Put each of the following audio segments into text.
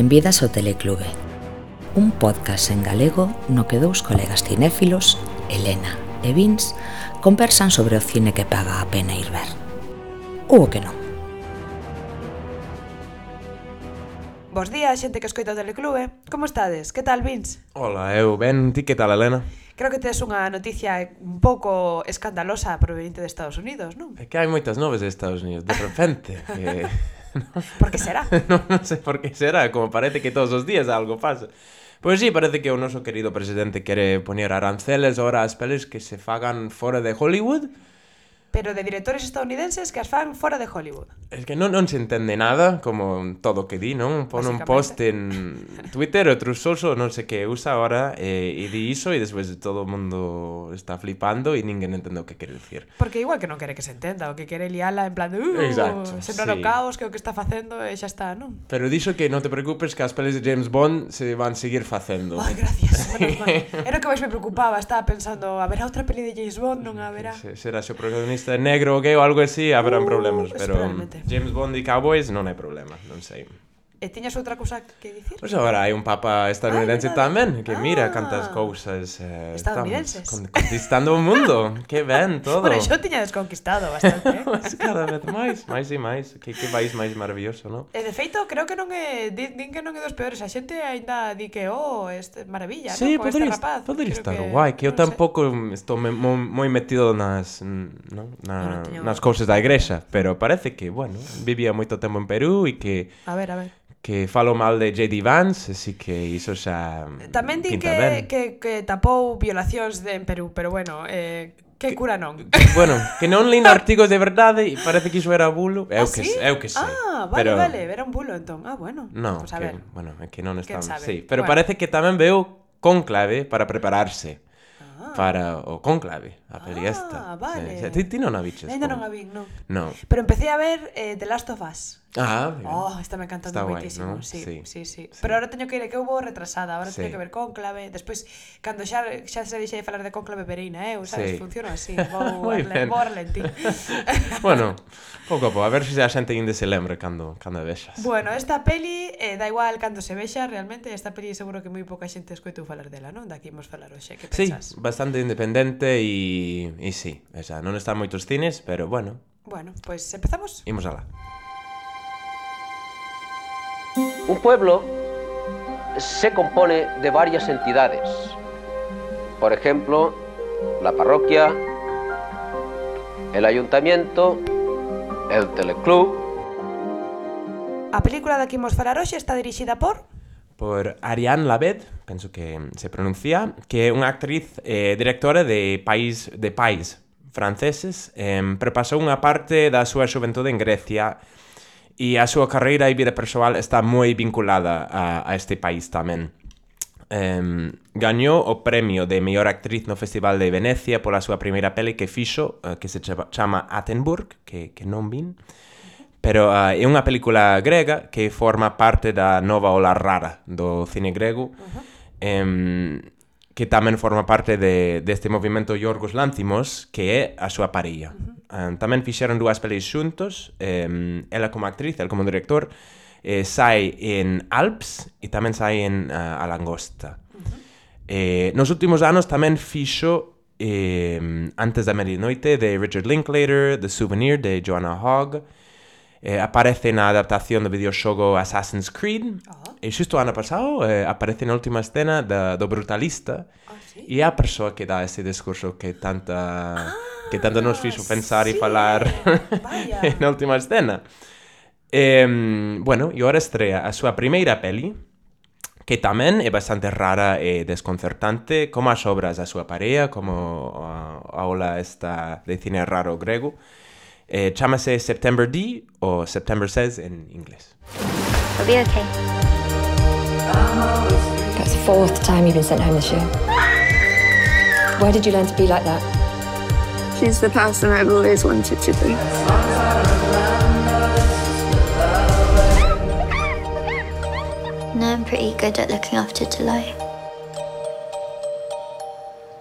Benvidas ao Teleclube Un podcast en galego no que dous colegas cinéfilos, Elena e Vince conversan sobre o cine que paga a pena ir ver Ou o que non Bos días, xente que escoita o Teleclube Como estades? Que tal, Vince? Hola, eu ben, ti que tal, Elena? Creo que tes unha noticia un pouco escandalosa proveniente de Estados Unidos, non? É que hai moitas noves de Estados Unidos, de repente que... Eh, por que será? non, non sei por que será, como parece que todos os días algo pasa. Pois sí, parece que o noso querido presidente quere poñer aranceles ora ás peles que se fagan fora de Hollywood pero de directores estadounidenses que as fan fora de Hollywood. Es que non, non se entende nada, como todo o que di, non? Pon un post en Twitter, outro soso, non sei que usa ahora, e, e di iso, e despois todo o mundo está flipando e ninguén entende o que quere dicir. Porque igual que non quere que se entenda, o que quere liala en plan de... Uh, Exacto, sembrar sí. caos que o que está facendo e xa está, non? Pero dixo que non te preocupes que as peles de James Bond se van seguir facendo. Ai, gracias. Era o que máis me preocupaba, estaba pensando, haberá outra peli de James Bond, non haberá? Será seu protagonista protagonista negro, gay ou algo así, haberán uh, problemas, pero. James Bond e Cowboys non hai problema, non sei. E tiñas outra cousa que dicir? Pois pues agora hai un papa estadounidense ah, tamén, que mira ah, cantas cousas eh, estadounidenses. Estamos conquistando o mundo. que ben todo. Bueno, xo tiña desconquistado bastante. Eh? Mas cada vez máis, máis e máis. Que, que país máis maravilloso, non? E de feito, creo que non é, din que non é dos peores. A xente aínda di que, oh, este, maravilla, sí, non? Con podría, este rapaz. Podría estar que, guai, que eu tampouco sei. estou me, mo, moi metido nas, no, na, no, teño... nas cousas da igrexa, pero parece que, bueno, vivía moito tempo en Perú e que... A ver, a ver que falo mal de JD Vance, así que iso xa mm, Tamén di que, ben. que, que tapou violacións de, en Perú, pero bueno, eh, que, que cura non? Que, bueno, que non lin artigos de verdade e parece que iso era bulo. Eu ah, que, sí? eu que sei. Ah, vale, pero... vale, era un bulo entón. Ah, bueno. No, pues a que, ver. bueno, é que non estamos, sí, pero bueno. parece que tamén veo conclave para prepararse ah. para o conclave a peli ah, esta. vale. Sí, sí. Ti, ti non a biches. Ainda eh, non a vi, non. No. Pero empecé a ver eh, The Last of Us. Ah, bien. Oh, esta me encanta moitísimo. ¿no? Sí, sí, sí, sí, sí. Pero ahora teño que ir, que houve retrasada, ahora sí. teño que ver Cónclave, despois cando xa xa se deixe de falar de Cónclave vereina, eh, sabes, sí. funciona así, vou arlen, vou arlentín. bueno, pouco a pouco, a ver se si a xente ainda se lembra cando cando vexas. Bueno, esta peli eh, da igual cando se vexa, realmente esta peli seguro que moi pouca xente escoitou falar dela, non? Daqui imos falar hoxe, que pensas? Sí, bastante independente e e sí, esa, non está moitos cines, pero bueno, Bueno, pois pues empezamos. imos alá. Un pueblo se compone de varias entidades. Por ejemplo, la parroquia, el ayuntamiento, el teleclub, A película da que imos falar hoxe está dirixida por por Ariane Labed, penso que se pronuncia, que é unha actriz eh, directora de país de pais franceses, eh, pero pasou unha parte da súa xuventude en Grecia e a súa carreira e vida persoal está moi vinculada a, a este país tamén. Eh, gañou o premio de mellor actriz no Festival de Venecia pola súa primeira peli que fixo, eh, que se chama Attenburg, que, que non vin, Pero uh, é unha película grega que forma parte da nova ola rara do cine grego. Uh -huh. um, que tamén forma parte de, deste movimento Yorgos Lanthimos, que é a súa parella. Uh ah, -huh. um, tamén fixeron dúas pelis xuntos, um, ela como actriz, el como director, eh, sai en Alps e tamén sai en uh, A Langosta. Uh -huh. eh, nos últimos anos tamén fixo eh, Antes da Medianoite de Richard Linklater, The Souvenir de Joanna Hogg, eh, aparece na adaptación do videoxogo Assassin's Creed oh. e xusto ano pasado eh, aparece na última escena da, do Brutalista oh, sí? e é a persoa que dá ese discurso que tanta ah, que tanto nos ah, fixo pensar sí. e falar na última escena Eh, bueno, e ora estrea a súa primeira peli que tamén é bastante rara e desconcertante, como as obras da súa parella, como a Ola esta de cine raro grego, Eh, chámase September D ou September Says en inglés. I'll be okay. That's the fourth time you've been sent home this year. Where did you learn to be like that? She's the person I've always wanted to be. No, I'm pretty good at looking after Delay.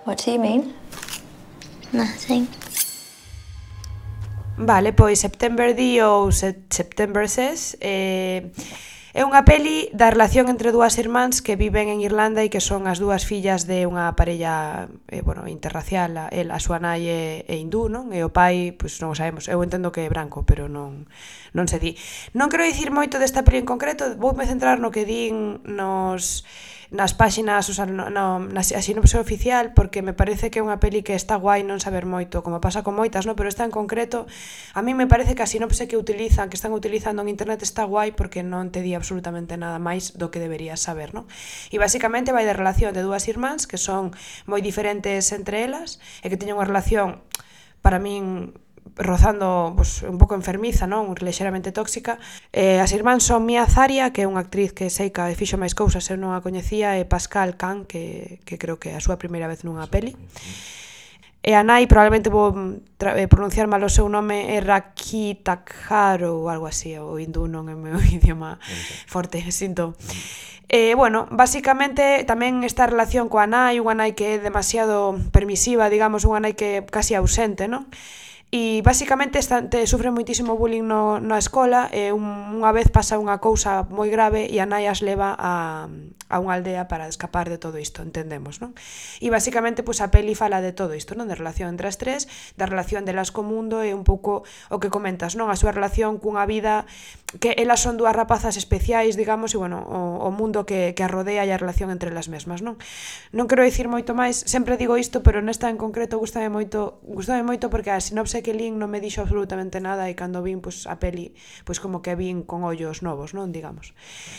What do you mean? Nothing. Vale, pois September D ou September Says eh, é unha peli da relación entre dúas irmáns que viven en Irlanda e que son as dúas fillas de unha parella eh, bueno, interracial, a, el, a súa nai é, é hindú, non? E o pai, pois non o sabemos, eu entendo que é branco, pero non, non se di. Non quero dicir moito desta peli en concreto, voume centrar no que din nos nas páxinas, o sea, no, no, na sinopse oficial, porque me parece que é unha peli que está guai non saber moito, como pasa con moitas, no? pero esta en concreto, a mí me parece que a sinopse que utilizan, que están utilizando en internet está guai porque non te di absolutamente nada máis do que deberías saber. No? E basicamente vai de relación de dúas irmáns que son moi diferentes entre elas e que teñen unha relación para min rozando pues, un pouco enfermiza, non? Lexeramente tóxica. Eh, as irmáns son Mia Zaria, que é unha actriz que sei que fixo máis cousas, eu non a coñecía, e Pascal Can, que, que creo que é a súa primeira vez nunha peli. E a nai, probablemente vou mm, eh, pronunciar mal o seu nome, é Raki Takharo ou algo así, o hindú non é o meu idioma forte, sinto. Eh, bueno, basicamente tamén esta relación coa nai, unha nai que é demasiado permisiva, digamos, unha nai que é casi ausente, non? E basicamente esta, te, sufre moitísimo bullying no, na escola e un, unha vez pasa unha cousa moi grave e a nai as leva a, a unha aldea para escapar de todo isto, entendemos, non? E basicamente pois, a peli fala de todo isto, non? De relación entre as tres, da relación delas co mundo e un pouco o que comentas, non? A súa relación cunha vida que elas son dúas rapazas especiais, digamos, e bueno, o, o mundo que, que a rodea e a relación entre elas mesmas, non? Non quero dicir moito máis, sempre digo isto, pero nesta en concreto gustame moito, gustame moito porque a sinopse que Lin non me dixo absolutamente nada e cando vin pois, a peli, pois como que vin con ollos novos, non, digamos.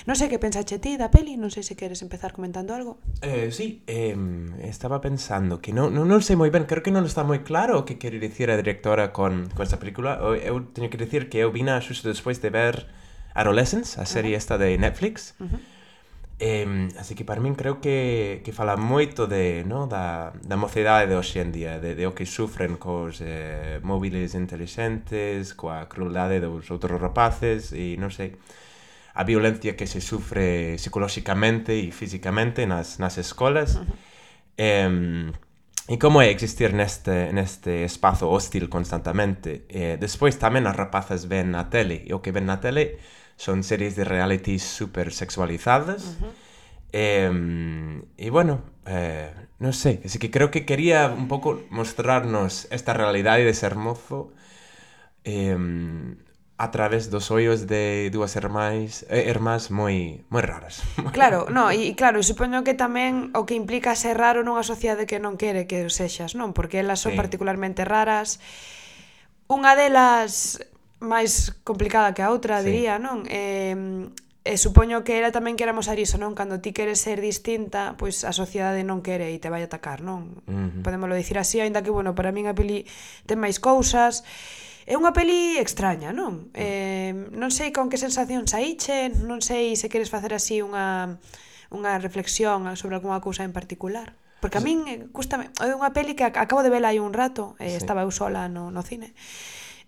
Non sei que pensache ti da peli, non sei se queres empezar comentando algo. Eh, sí, eh, estaba pensando que non, non, non sei moi ben, creo que non está moi claro o que quere dicir a directora con, con esta película. Eu teño que dicir que eu vina xusto despois de ver Adolescence, a serie uh -huh. esta de Netflix. Uh -huh Eh, así que para min creo que, que fala moito de, no, da, da mocedade de hoxe en día, de, de o que sufren cos eh, móviles inteligentes, coa crueldade dos outros rapaces e non sei, a violencia que se sufre psicolóxicamente e físicamente nas, nas escolas. Uh -huh. eh, E como é existir neste, neste espazo hostil constantemente? Eh, despois tamén as rapazas ven na tele, e o que ven na tele son series de reality super sexualizadas. Uh -huh. eh, y bueno, eh, no sé, así que creo que quería un poco mostrarnos esta realidad de ser mozo eh, a través dos hoyos de dúas irmás, eh, hermás moi moi raras. Claro, no, e claro, supoño que tamén o que implica ser raro nunha sociedade que non quere que o sexas, non? Porque elas son sí. particularmente raras. Unha delas máis complicada que a outra, sí. diría, non? Eh, e supoño que era tamén que éramos ariso, non? Cando ti queres ser distinta, pois a sociedade non quere e te vai atacar, non? Uh -huh. Podemoslo dicir así, aínda que, bueno, para min a peli ten máis cousas. É unha peli extraña, non? Eh, non sei con que sensación saíche, non sei se queres facer así unha, unha reflexión sobre algunha cousa en particular. Porque a min eh, custame, é unha peli que acabo de vela hai un rato, eh, sí. estaba eu sola no, no cine.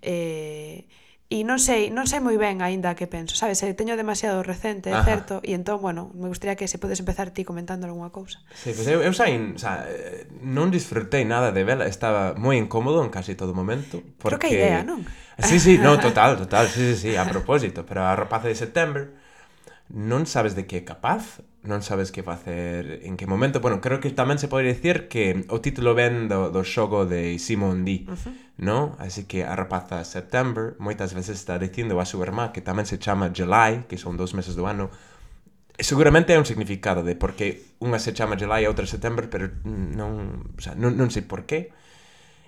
Eh, e non sei, non sei moi ben aínda que penso, sabes, eh, se teño demasiado recente, é certo, e entón, bueno, me gustaría que se podes empezar ti comentando algunha cousa. Sí, pois pues eu, eu saín, xa, non disfrutei nada de vela, estaba moi incómodo en casi todo momento, porque Creo que a idea, non? Sí, sí, no, total, total, sí, sí, sí, a propósito, pero a rapaza de setembro non sabes de que é capaz, non sabes que facer en que momento. Bueno, creo que tamén se pode dicir que o título ven do, do xogo de Simon D, uh -huh. no? Así que a rapaza September moitas veces está dicindo a súa irmá que tamén se chama July, que son dos meses do ano, seguramente é un significado de porque unha se chama July e outra September, pero non, o sea, non, non sei por qué.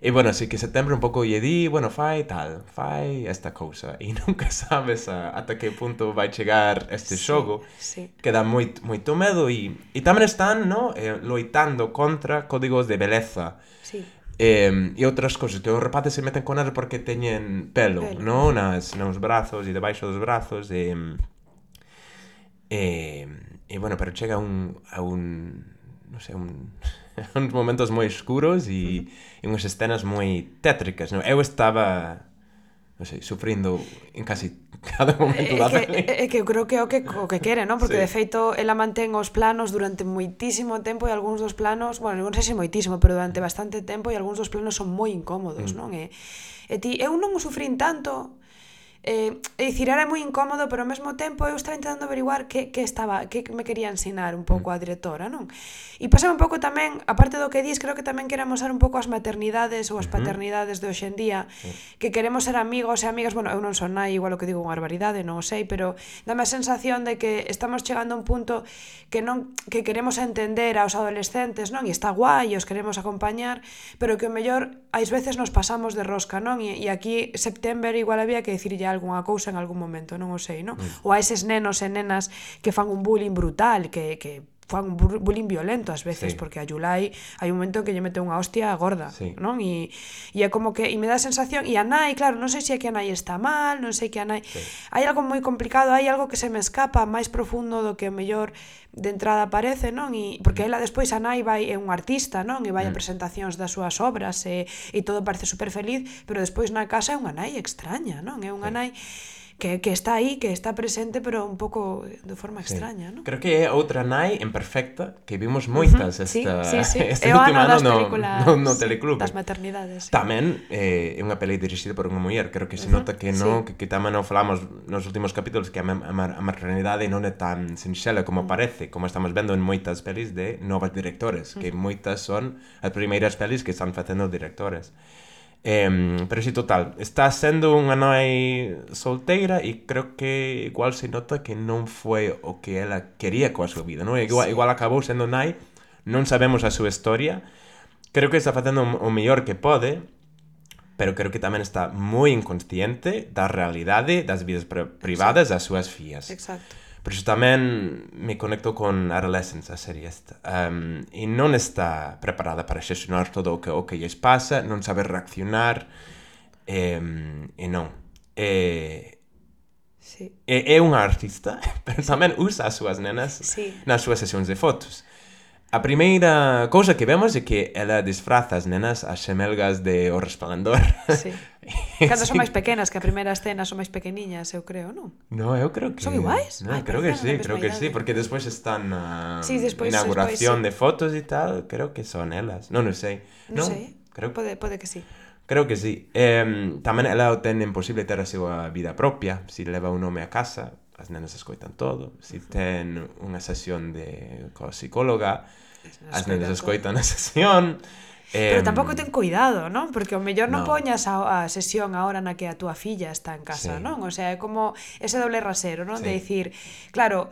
E bueno, así que septiembre un pouco lle di, bueno, fai tal, fai esta cousa. E nunca sabes a, ata que punto vai chegar este sí, xogo. Sí. Que dá moito, moito medo e, e tamén están no, eh, loitando contra códigos de beleza. Sí. Eh, e outras cousas que os rapaces se meten con el porque teñen pelo, pelo. No? Nas, nos brazos e debaixo dos brazos e, e, e bueno, pero chega un, a un non sei, un uns momentos moi escuros e, e unhas escenas moi tétricas. Non? Eu estaba non sei, sufrindo en casi cada eh, momento da peli. É que eu creo que é o que, o que quere, non? Porque sí. de feito ela mantén os planos durante moitísimo tempo e algúns dos planos, bueno, non sei se moitísimo, pero durante bastante tempo e algúns dos planos son moi incómodos, mm. non? E, e ti, eu non o sufrín tanto, Eh, é dicir, era moi incómodo, pero ao mesmo tempo eu estaba intentando averiguar que, que estaba, que me quería ensinar un pouco a mm. directora, non? E pasaba un pouco tamén, aparte do que dis, creo que tamén quero mostrar un pouco as maternidades ou as paternidades de hoxendía, que queremos ser amigos e amigas, bueno, eu non son nai, igual o que digo unha barbaridade, non o sei, pero dame a sensación de que estamos chegando a un punto que non que queremos entender aos adolescentes, non? E está guai, os queremos acompañar, pero que o mellor ás veces nos pasamos de rosca, non? E, e aquí September igual había que dicirlle algunha cousa en algún momento, non o sei, non? Mm. Ou a eses nenos e nenas que fan un bullying brutal, que, que fan un bullying violento ás veces, sí. porque a Yulai hai un momento que lle mete unha hostia gorda, sí. non? E, e é como que, e me dá a sensación, e a Nai, claro, non sei se é que a Nai está mal, non sei que a Nai... Sí. Hai algo moi complicado, hai algo que se me escapa máis profundo do que mellor de entrada parece, non? E, porque mm. ela despois a Nai vai é un artista, non? E vai mm. a presentacións das súas obras e, e todo parece super feliz, pero despois na casa é unha Nai extraña, non? É unha sí. Nai que, que está aí, que está presente, pero un pouco de forma extraña, sí. ¿no? Creo que é outra nai en perfecta que vimos moitas uh -huh. esta, sí, sí, sí. este último ano no, no, no sí, teleclub. Das maternidades. Sí. Tamén eh, é unha peli dirixida por unha muller, creo que se nota que non, sí. que, que tamén non falamos nos últimos capítulos que a, a, a maternidade non é tan sinxela como uh -huh. parece, como estamos vendo en moitas pelis de novas directores, uh -huh. que moitas son as primeiras pelis que están facendo directores. Eh, pero sí, total, está sendo unha nai solteira e creo que igual se nota que non foi o que ela quería coa súa vida, non? Igual, sí. igual acabou sendo nai, non sabemos a súa historia, creo que está facendo o mellor que pode, pero creo que tamén está moi inconsciente da realidade das vidas privadas das súas fillas. Exacto. Por iso tamén me conecto con Adolescence, a serie esta. Um, e non está preparada para xesionar todo o que, o que lles pasa, non sabe reaccionar, e, e non. E, sí. e é unha artista, pero tamén usa as súas nenas sí. nas súas sesións de fotos. A primeira cousa que vemos é que ela disfraza as nenas as xemelgas de O Resplandor. Sí. Cando son máis pequenas, que a primeira escena son máis pequeniñas, eu creo, non? No, eu creo que... Son iguais? No, Ay, creo que sí, creo que sí, porque despois están na sí, despois, inauguración despois, sí. de fotos e tal, creo que son elas. Non, non sei. Non, no sei, creo... pode, pode que sí. Creo que sí. Eh, tamén ela ten imposible ter a súa vida propia, si leva un nome a casa, as nenas escoitan todo. Se si ten unha sesión de coa psicóloga, escoitan as nenas escoitan a sesión. Pero eh, tampouco ten cuidado, non? Porque o mellor non no. poñas a, a sesión a hora na que a túa filla está en casa, sí. non? O sea, é como ese doble rasero, non? Sí. De dicir, claro,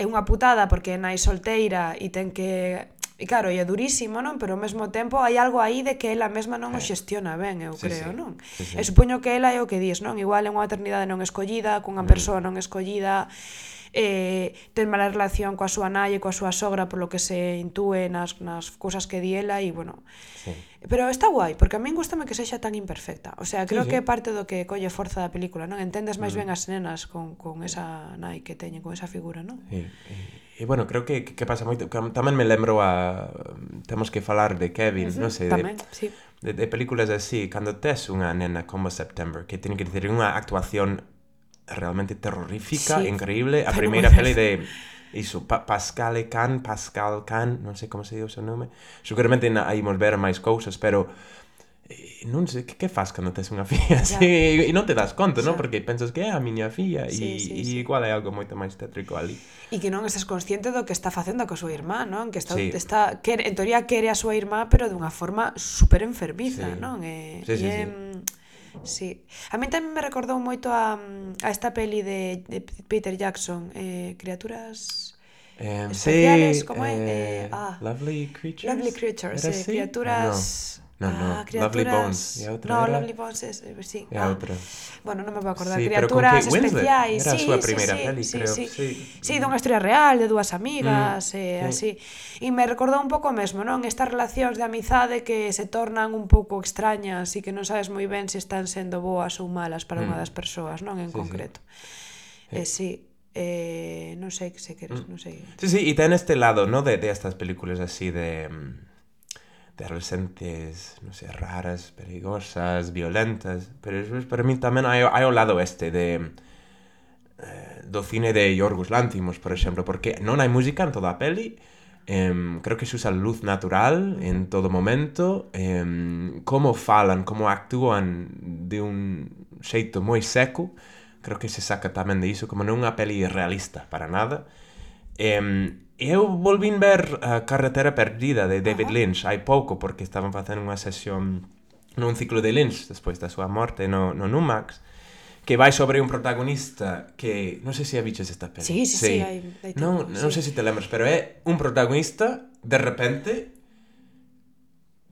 é unha putada porque é nai solteira e ten que E claro, e é durísimo, non? Pero ao mesmo tempo hai algo aí de que ela mesma non o eh. xestiona ben, eu sí, creo, sí. non? Sí, sí. E supoño que ela é o que dís, non? Igual é unha maternidade non escollida, cunha mm. persoa non escollida, eh, ten mala relación coa súa nai e coa súa sogra polo que se intúe nas, nas cousas que di ela e, bueno... Sí. Pero está guai, porque a min gustame que sexa tan imperfecta. O sea, creo sí, sí. que é parte do que colle forza da película, non? Entendes máis mm. ben as nenas con, con esa nai que teñen, con esa figura, non? Sí, sí. E, bueno, creo que, que, pasa moito. Tamén me lembro a... Temos que falar de Kevin, uh -huh, non sei, tamén, de, sí. de, de películas así. Cando tes unha nena como September, que ten que ter unha actuación realmente terrorífica, sí. increíble. A primeira peli de... Iso, pa Pascal Can, Pascal Can, non sei como se di o seu nome. Seguramente na, mos ver máis cousas, pero Eh, non sei, que, que faz cando tes unha filla así, e non te das conto, non? Porque pensas que é a miña filla e, sí, e sí. igual é algo moito máis tétrico ali. E que non estás consciente do que está facendo coa súa irmá, non? Que está, sí. está que, en teoría quere a súa irmá, pero dunha forma super enfermiza, sí. non? E, sí, sí, e, sí. sí. A mí tamén me recordou moito a, a esta peli de, de Peter Jackson, eh, Criaturas... Eh, especiales, sí, como eh, é? Eh, ah, lovely Creatures. Lovely Creatures, eh, criaturas... Ah, no No, no, ah, Lovely Bones. E outra no, era... Lovely Bones, es, eh, sí. E ah. outra. Bueno, non me vou acordar. Sí, criaturas pero especiais. Era sí, a súa primeira sí, peli, sí, creo. Sí, sí. sí dunha historia real, de dúas amigas, mm, eh, sí. así. E me recordou un pouco mesmo, non? Estas relacións de amizade que se tornan un pouco extrañas e que non sabes moi ben se están sendo boas ou malas para mm. unha das persoas, non? En sí, concreto. Sí. Eh, sí. Eh, non sei que se queres, mm. non sei. Sí, sí, e ten este lado, non? De, de estas películas así de mm, de adolescentes, no sé, raras, peligrosas, violentas, pero es para mí también hay, hay un lado este de... Eh, do cine de Yorgos Lanthimos, por exemplo, porque non hai música en toda a peli, eh, creo que se usa luz natural en todo momento, eh, como falan, como actúan de un xeito moi seco, creo que se saca tamén de iso, como non unha peli realista para nada, eh, eu volvín ver a Carretera Perdida de David Lynch hai pouco porque estaban facendo unha sesión nun ciclo de Lynch despois da súa morte no, no Numax que vai sobre un protagonista que non sei se a biches esta peli. Sí, sí, sí, sí hai, hai non, sí. non sei se te lembras, pero é un protagonista de repente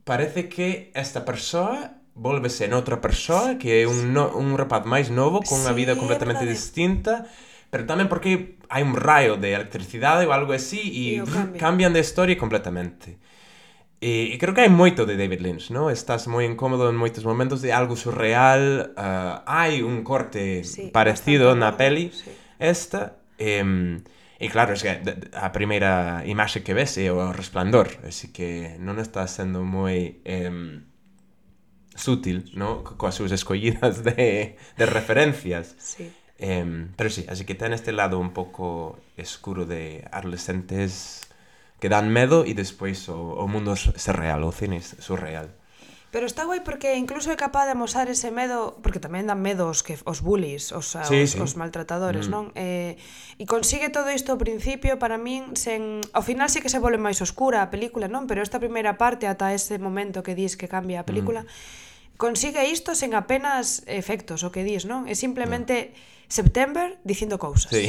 parece que esta persoa volvese en outra persoa que é un, no, un rapaz máis novo con unha sí, vida completamente distinta pero tamén porque hai un raio de electricidade ou algo así e, e cambian de historia completamente. E, e creo que hai moito de David Lynch, non? Estás moi incómodo en moitos momentos de algo surreal, uh, hai un corte sí, parecido na peli sí. esta, e, e claro, es que a primeira imaxe que ves é o resplandor, así que non está sendo moi... Um, sútil, ¿no? coas súas escollidas de, de referencias. Sí. Eh, pero sí, así que ten este lado un poco oscuro de adolescentes que dan medo e despois o, o mundo é real, o cine é surreal. Pero está guai porque incluso é capaz de amosar ese medo, porque tamén dan medo os que os bullies, os os, sí, os maltratadores, mm. non? Eh, e consigue todo isto ao principio para min sen ao final sí que se volve máis oscura a película, non? Pero esta primeira parte ata ese momento que dis que cambia a película mm. consigue isto sen apenas efectos, o que dis, non? É simplemente September dicindo cousas. Sí.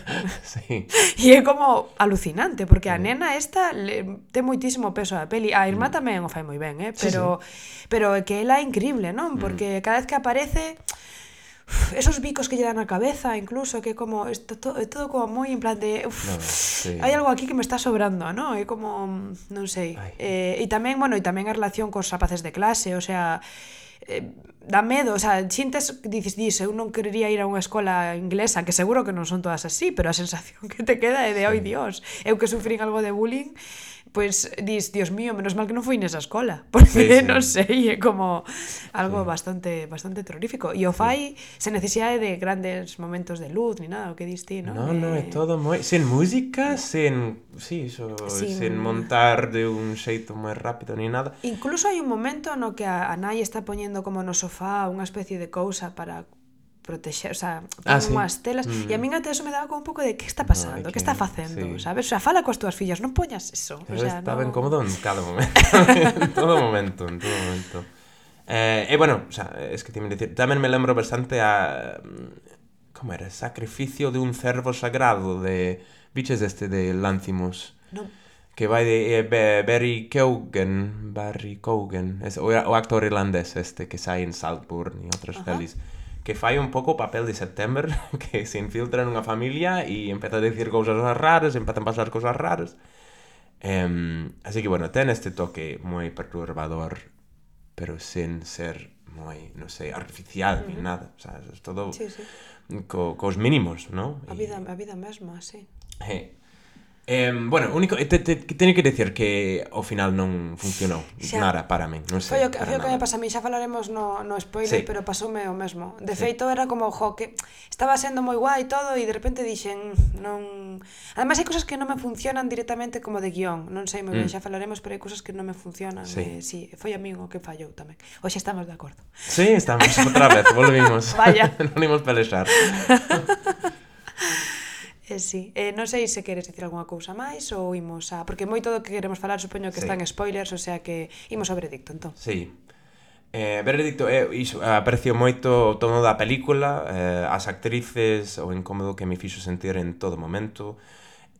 sí. E é como alucinante, porque a nena esta le, ten moitísimo peso da peli. A irmá mm. tamén o fai moi ben, eh? pero, sí, sí. pero é que ela é increíble, non? Mm. Porque cada vez que aparece esos bicos que lle dan a cabeza, incluso que como está todo, é todo como moi en plan de uf, no, sí. hai algo aquí que me está sobrando, non? É como non sei. Eh, e tamén, bueno, e tamén a relación cos rapaces de clase, o sea, eh, dá medo, o sea, xintes, dices, dis, eu non querería ir a unha escola inglesa, que seguro que non son todas así, pero a sensación que te queda é de, oi, dios, eu que sufrín algo de bullying, pois dis, dios mío, menos mal que non foi nesa escola, porque sí, sí. non sei, é como algo sí. bastante bastante terrorífico. E o fai sí. sen necesidade de grandes momentos de luz ni nada, o que dis ti, non? Non, non, é todo moi sen música, sen, sí, iso, sin... sen montar de un xeito moi rápido ni nada. Incluso hai un momento no que a, a nai está poñendo como no sofá unha especie de cousa para protexer, o sea, ah, sí. unhas telas, mm. e a min até eso me daba como un pouco de que está pasando, no, que, que está facendo, sí. sabes? O sea, fala coas túas fillas, non poñas eso. Pero o sea, estaba no... incómodo en cada momento, en todo momento, en todo momento. Eh, e eh, bueno, o sea, es que te decir, tamén me lembro bastante a mm, como era, sacrificio de un cervo sagrado de biches este de Lanthimos. No. que vai de eh, Barry Keoghan, Barry Keoghan, es, o, o actor irlandés este que sai en Saltburn e outras Ajá. pelis que fai un pouco o papel de September, que se infiltra nunha familia e empeza a decir cousas raras, empezan a pasar cousas raras. Um, así que, bueno, ten este toque moi perturbador, pero sen ser moi, non sei, artificial, uh -huh. ni nada. O sea, es todo sí, sí. Co, cos mínimos, non? A vida, a vida mesma, sí. Eh, Eh, bueno, único te, te, teño que decir que ao final non funcionou xa. nada para min, non sei. Foi o que, foi o que me pasa a mí, xa falaremos no, no spoiler, sí. pero pasoume o mesmo. De sí. feito era como jo que estaba sendo moi guai todo e de repente dixen, non Ademais hai cousas que non me funcionan directamente como de guión, non sei moi ben, mm. xa falaremos, pero hai cousas que non me funcionan. Sí. Eh, sí, foi a min o que fallou tamén. Hoxe estamos de acordo. Sí, estamos outra vez, volvimos. Vaya. non imos pelexar. Eh, sí, eh, non sei se queres dicir algunha cousa máis ou imos a... Porque moito do que queremos falar supoño que sí. están spoilers, o sea que imos ao veredicto, entón. Sí. Eh, veredicto, eh, iso, aprecio moito o tono da película, eh, as actrices, o incómodo que me fixo sentir en todo momento.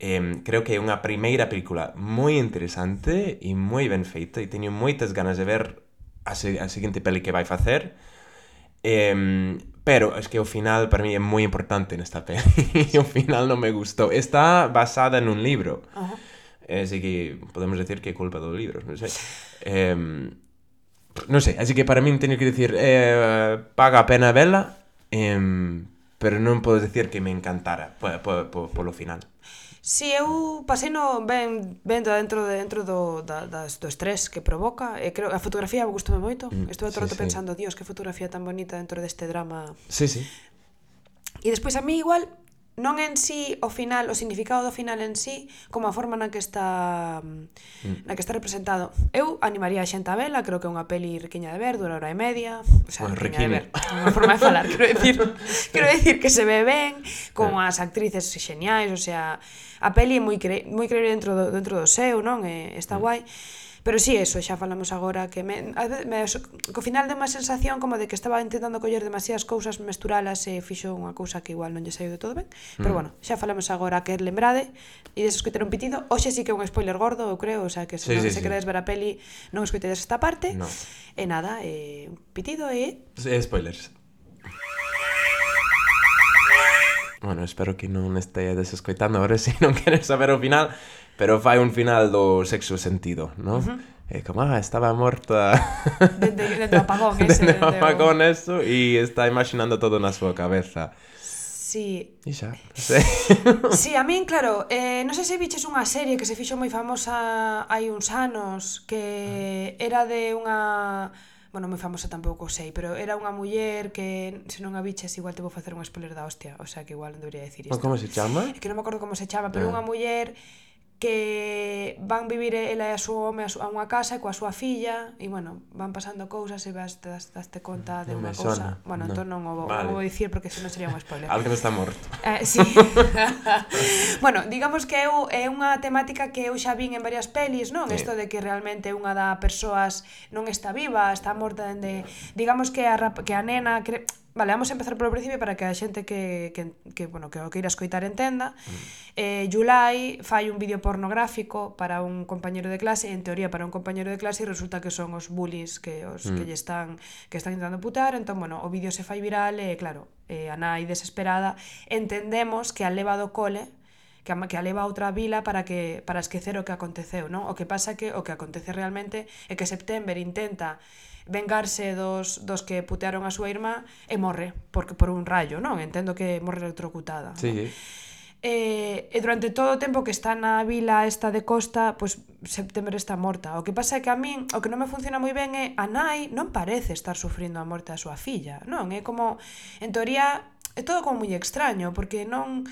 Eh, creo que é unha primeira película moi interesante e moi ben feita e teño moitas ganas de ver a, se a seguinte peli que vai facer. Eh, Pero es que el final para mí es muy importante en esta peli. el final no me gustó. Está basada en un libro. Ajá. Eh, así que podemos decir que culpa de los libros, no sé. Eh, no sé, así que para mí tengo que decir, eh, paga pena verla, eh, pero no puedo decir que me encantara por, por, por, por lo final. Si eu pasei no ben vendo dentro de dentro do da, das, do estrés que provoca, e creo a fotografía me gustoume moito. Mm, Estuve todo sí, rato sí. pensando, dios, que fotografía tan bonita dentro deste drama. Sí, sí. E despois a mí igual non en sí o final, o significado do final en sí, como a forma na que está mm. na que está representado. Eu animaría a xente a vela, creo que é unha peli riquiña de ver, dura hora e media, o sea, bueno, riquiña de ver, unha forma de falar, quero decir, quero decir que se ve ben, con as actrices xeniais, o sea, a peli é moi cre moi creíble dentro do, dentro do seu, non? E está mm. guai. Pero sí, eso, xa falamos agora que me, a, me, co final de unha sensación como de que estaba intentando coller demasiadas cousas, mesturalas e fixo unha cousa que igual non lle saiu de todo ben. Mm. Pero bueno, xa falamos agora que lembrade e deses que ter un pitido. Hoxe sí que é un spoiler gordo, eu creo, o sea, que se sí, non sí, se sí. queredes ver a peli, non escoitedes esta parte. No. E nada, eh, un pitido e... Sí, spoilers. Bueno, espero que non estea desescoitando agora se non queres saber o final pero fai un final do sexo sentido, non? Uh -huh. É como, ah, estaba morta... De, de, de, apagón ese. De, de apagón de... eso e está imaginando todo na súa cabeza. Sí. E xa, sí. sí, a min, claro, eh, non sei se viches unha serie que se fixo moi famosa hai uns anos, que ah. era de unha... Bueno, moi famosa tampouco sei, pero era unha muller que, se non a viches, igual te vou facer un spoiler da hostia, o sea que igual non debería decir isto. Como se chama? É que non me acordo como se chama, pero ah. unha muller que van vivir ela e a súa home a unha casa e coa súa filla e bueno, van pasando cousas e vas das, daste conta de unha cousa. Bueno, no. entón non o vou, vale. vou dicir porque senón sería un spoiler. Alguén está morto. Eh, sí. bueno, digamos que eu, é unha temática que eu xa vin en varias pelis, non? Sí. Isto de que realmente unha da persoas non está viva, está morta dende digamos que a rap, que a nena cre... Vale, vamos a empezar polo principio para que a xente que, que, que bueno, que o queira escoitar entenda. Mm. Eh, Yulai fai un vídeo pornográfico para un compañero de clase, en teoría para un compañero de clase, e resulta que son os bullies que os mm. que lle están que están intentando putar, entón, bueno, o vídeo se fai viral e, claro, eh, a nai desesperada entendemos que a leva do cole que a, que a leva a outra vila para que para esquecer o que aconteceu, non? O que pasa que o que acontece realmente é que September intenta vengarse dos, dos que putearon a súa irmá e morre porque por un rayo, non? Entendo que morre electrocutada. Sí. Eh, E, e durante todo o tempo que está na vila esta de Costa, pois September está morta. O que pasa é que a min, o que non me funciona moi ben é a nai non parece estar sufrindo a morte da súa filla, non? É como, en teoría, é todo como moi extraño, porque non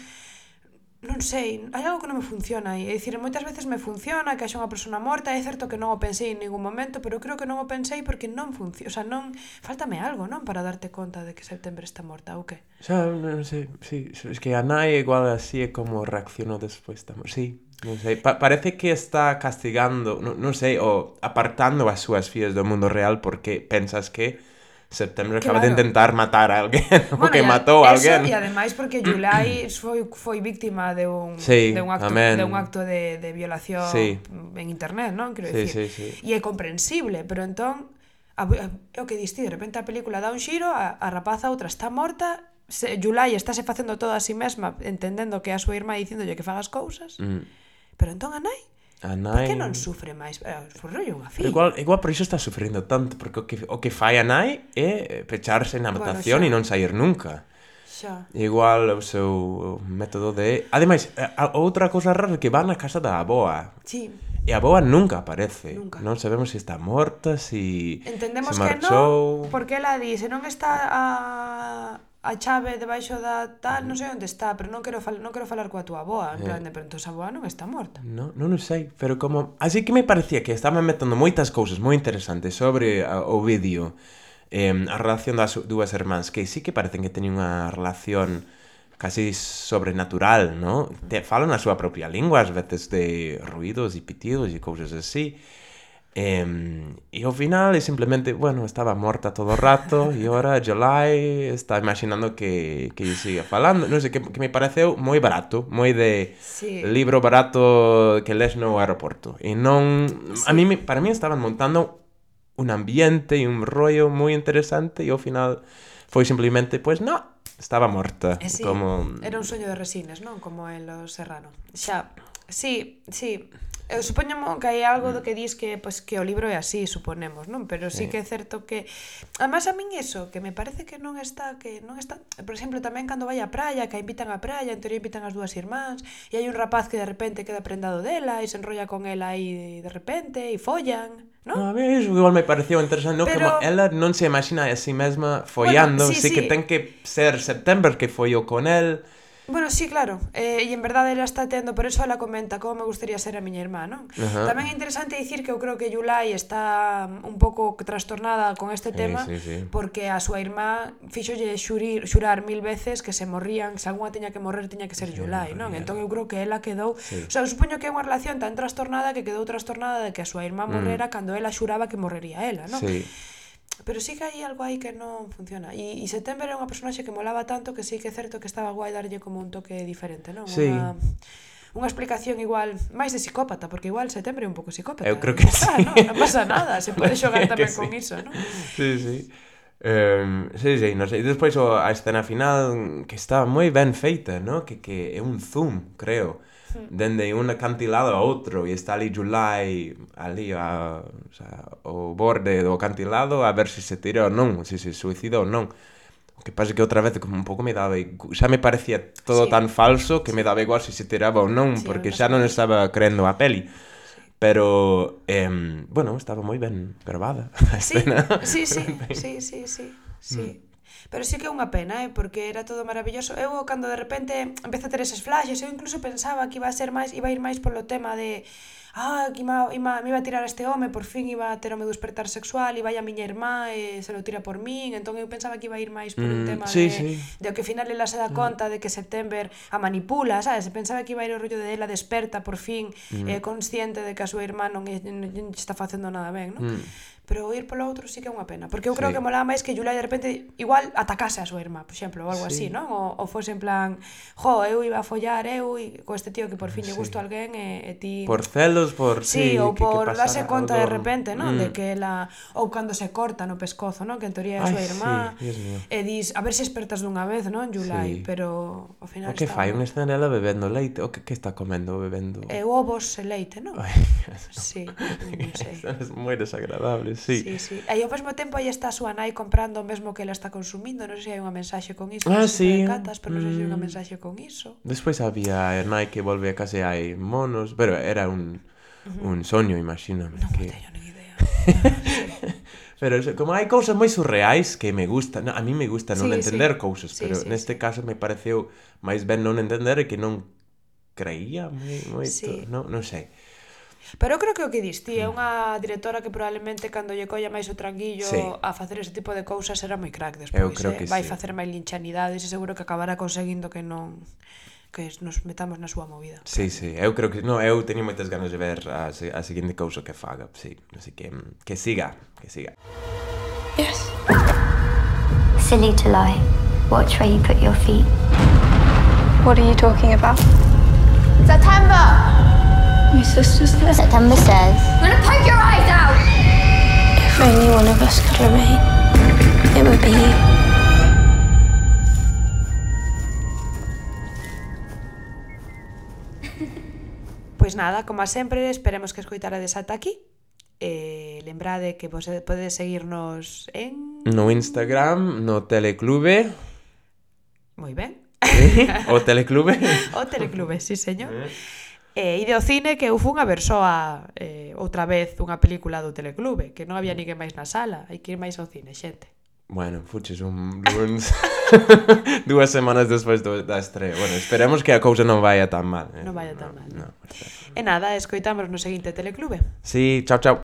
non sei, hai algo que non me funciona aí. É dicir, moitas veces me funciona que haxa unha persona morta, é certo que non o pensei en ningún momento, pero creo que non o pensei porque non funciona, o sea, non, faltame algo, non, para darte conta de que September está morta, ou que? Xa, non sei, sí, es que a nai igual así é como reaccionou despois tamén, sí, non sei, pa parece que está castigando, non, non sei, ou apartando as súas fillas do mundo real porque pensas que Setembro claro. acaba de intentar matar a alguén, bueno, o que matou a alguén. E ademais porque Julai foi, foi víctima de un, sí, de un acto, amén. de, un acto de, de violación sí. en internet, non? Quero sí, decir. Sí, sí. E é comprensible, pero entón é o que diste, de repente a película dá un xiro, a, a rapaza outra está morta, se, Julai estáse facendo todo a si sí mesma, entendendo que a súa irmá dicindolle que fagas cousas, mm. pero entón a nai A nai... Por que non sufre máis? Eh, forrolle unha filla. Igual, igual por iso está sufrindo tanto, porque o que, o que fai a nai é pecharse na natación bueno, e non sair nunca. Xa. Igual o seu método de... Ademais, eh, a, outra cosa rara é que van á casa da aboa. Sí. E a boa nunca aparece. Nunca. Non sabemos se está morta, se si Entendemos se marchou... que non, porque ela di, se non está a a chave debaixo da tal, non sei onde está, pero non quero falar, non quero falar coa túa boa, en eh. plan de, pero entón a boa non está morta. No, non o sei, pero como así que me parecía que estaban metendo moitas cousas moi interesantes sobre a, o vídeo eh, a relación das dúas irmáns que sí que parecen que teñen unha relación casi sobrenatural, ¿no? Te falan a súa propia lingua ás veces de ruidos e pitidos e cousas así E, e ao final é simplemente, bueno, estaba morta todo o rato e ora July está imaginando que, que siga falando. Non sei, que, que me pareceu moi barato, moi de sí. libro barato que les no aeroporto. E non... Sí. A mí, para mí estaban montando un ambiente e un rollo moi interesante e ao final foi simplemente, pois, pues, no, estaba morta. Eh, sí, como... Era un soño de resinas, non? Como en Los Serrano. Xa, Sí, sí. Eu supoñemo que hai algo do que dis que pues, que o libro é así, suponemos, non? Pero sí, sí que é certo que además a min eso, que me parece que non está que non está, por exemplo, tamén cando vai á praia, que a invitan á praia, en teoría invitan as dúas irmáns, e hai un rapaz que de repente queda prendado dela e se enrolla con ela aí de repente e follan. ¿no? A mí iso igual me pareceu interesante, ¿no? Pero... Como ela non se imagina a sí mesma follando, bueno, sí, sí. que ten que ser September que follou con el. Bueno, sí, claro. Eh, e en verdade ela está tendo, por eso ela comenta como me gustaría ser a miña irmá, non? Uh -huh. Tamén é interesante dicir que eu creo que Yulai está mm, un pouco trastornada con este tema sí, sí. porque a súa irmá fixolle xurir, xurar mil veces que se morrían, se algunha teña que morrer teña que ser sí, Yulai, non? Entón eu creo que ela quedou, sí. o sea, eu supoño que é unha relación tan trastornada que quedou trastornada de que a súa irmá mm. morrera mm. cando ela xuraba que morrería ela, non? Sí pero sí que hai algo aí que non funciona. E, e September é unha personaxe que molaba tanto que sí que é certo que estaba guai darlle como un toque diferente, non? Sí. Una unha explicación igual máis de psicópata, porque igual setembro é un pouco psicópata. Eu creo que está, sí. Non, non pasa nada, se pode xogar tamén sí. con iso, non? Sí, sí. Um, sí, sí, non sei. Despois a escena final que está moi ben feita, no? Que, que é un zoom, creo dende un acantilado a outro e está ali Julai ali a, o, sea, o borde do acantilado a ver se se tira ou non, se se suicida ou non. O que pasa que outra vez como un pouco me daba xa me parecía todo sí. tan falso que me daba igual se se tiraba ou non, sí, porque xa non estaba creendo a peli. Pero, eh, bueno, estaba moi ben gravada a escena. Sí, sí, sí, sí, sí, sí. sí. Mm. Pero sí que é unha pena, eh, porque era todo maravilloso. Eu cando de repente empecé a ter eses flashes, eu incluso pensaba que iba a ser máis, iba a ir máis polo tema de ah, que ima, ima, me iba a tirar este home, por fin iba a ter o meu despertar sexual, e vai a miña irmá e se lo tira por min, entón eu pensaba que iba a ir máis por mm, un tema sí, de, sí. de que ao final ela se dá mm. conta de que September a manipula, sabes? Pensaba que iba a ir o rollo de ela desperta por fin, mm. eh, consciente de que a súa irmá non, non, non está facendo nada ben, non? Mm pero ir polo outro sí que é unha pena, porque eu creo sí. que molaba máis que Julia de repente igual atacase a súa irmá, por exemplo, ou algo sí. así, non? O, o fose en plan, jo, eu iba a follar eu e co este tío que por fin ah, lle sí. gusto a alguén e, e ti Por celos por sí, sí ou por que, que darse conta de repente, non? Mm. De que ela ou cando se corta no pescozo, non? Que en teoría é a súa irmá. Sí, e dis, a ver se espertas dunha vez, non? Yulai, sí. pero ao final O que fai? Unha escena ela bebendo leite, o que que está comendo, bebendo? E ovos e leite, non? sí, non sei. Escenas moi desagradables, sí. Sí, sí. E ao mesmo tempo aí está a súa nai comprando o mesmo que ela está consumindo, non sei se hai unha mensaxe con iso, ah, non sei sí. catas, pero non sei se hai unha mm. mensaxe con iso. Despois había a nai que volve a casa e hai monos, pero era un un soño, imagíname. Non que... teño ni idea. pero eso, como hai cousas moi surreais que me gustan, a mí me gusta non sí, entender sí. cousas, sí, pero sí, neste sí. caso me pareceu máis ben non entender e que non creía moi, moito, sí. non, non sei. Pero eu creo que o que diste é mm. unha directora que probablemente cando lle colla máis o tranguillo sí. a facer ese tipo de cousas era moi crack despois. Eu creo eh? que Vai sí. facer máis linchanidades e seguro que acabará conseguindo que non que nos metamos na súa movida. Sí, sí, eu creo que no, eu teño moitas ganas de ver a, a seguinte cousa que faga, sí, así que que siga, que siga. Yes. Silly to lie. Watch where you put your feet. What are you talking about? September! My sister's there. September says. I'm gonna poke your eyes out! If only one of us could remain, it would be you. Pois nada, como sempre, esperemos que escoitarades ata aquí. E eh, lembrade que vos podedes seguirnos en... No Instagram, no Teleclube. Moi ben. Eh? O Teleclube. o Teleclube, sí, señor. Eh. E ide ao cine que eu fun a ver só a, eh, outra vez unha película do Teleclube, que non había ninguén máis na sala, hai que ir máis ao cine, xente. Bueno, fuches un lunes. Dúas semanas despois do, da estrea. Bueno, esperemos que a cousa non vaya